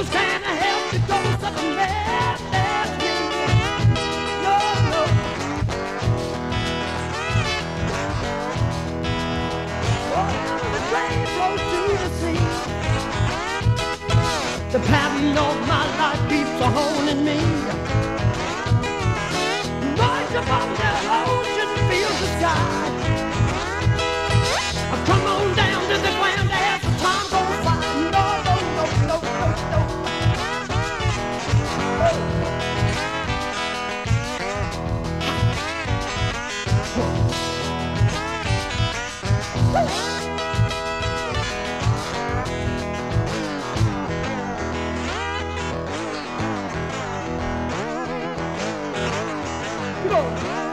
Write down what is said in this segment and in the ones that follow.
The pattern of my life keeps on holding me. Rise above the ocean, the sky. Come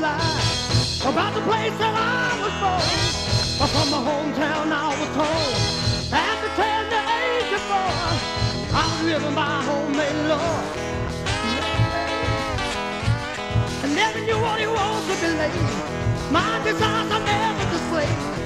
Lie about the place that I was born. Or from my hometown I was told. At the tender age of four, I was living by homemade law. I never knew what it was to believe. My desires are never same.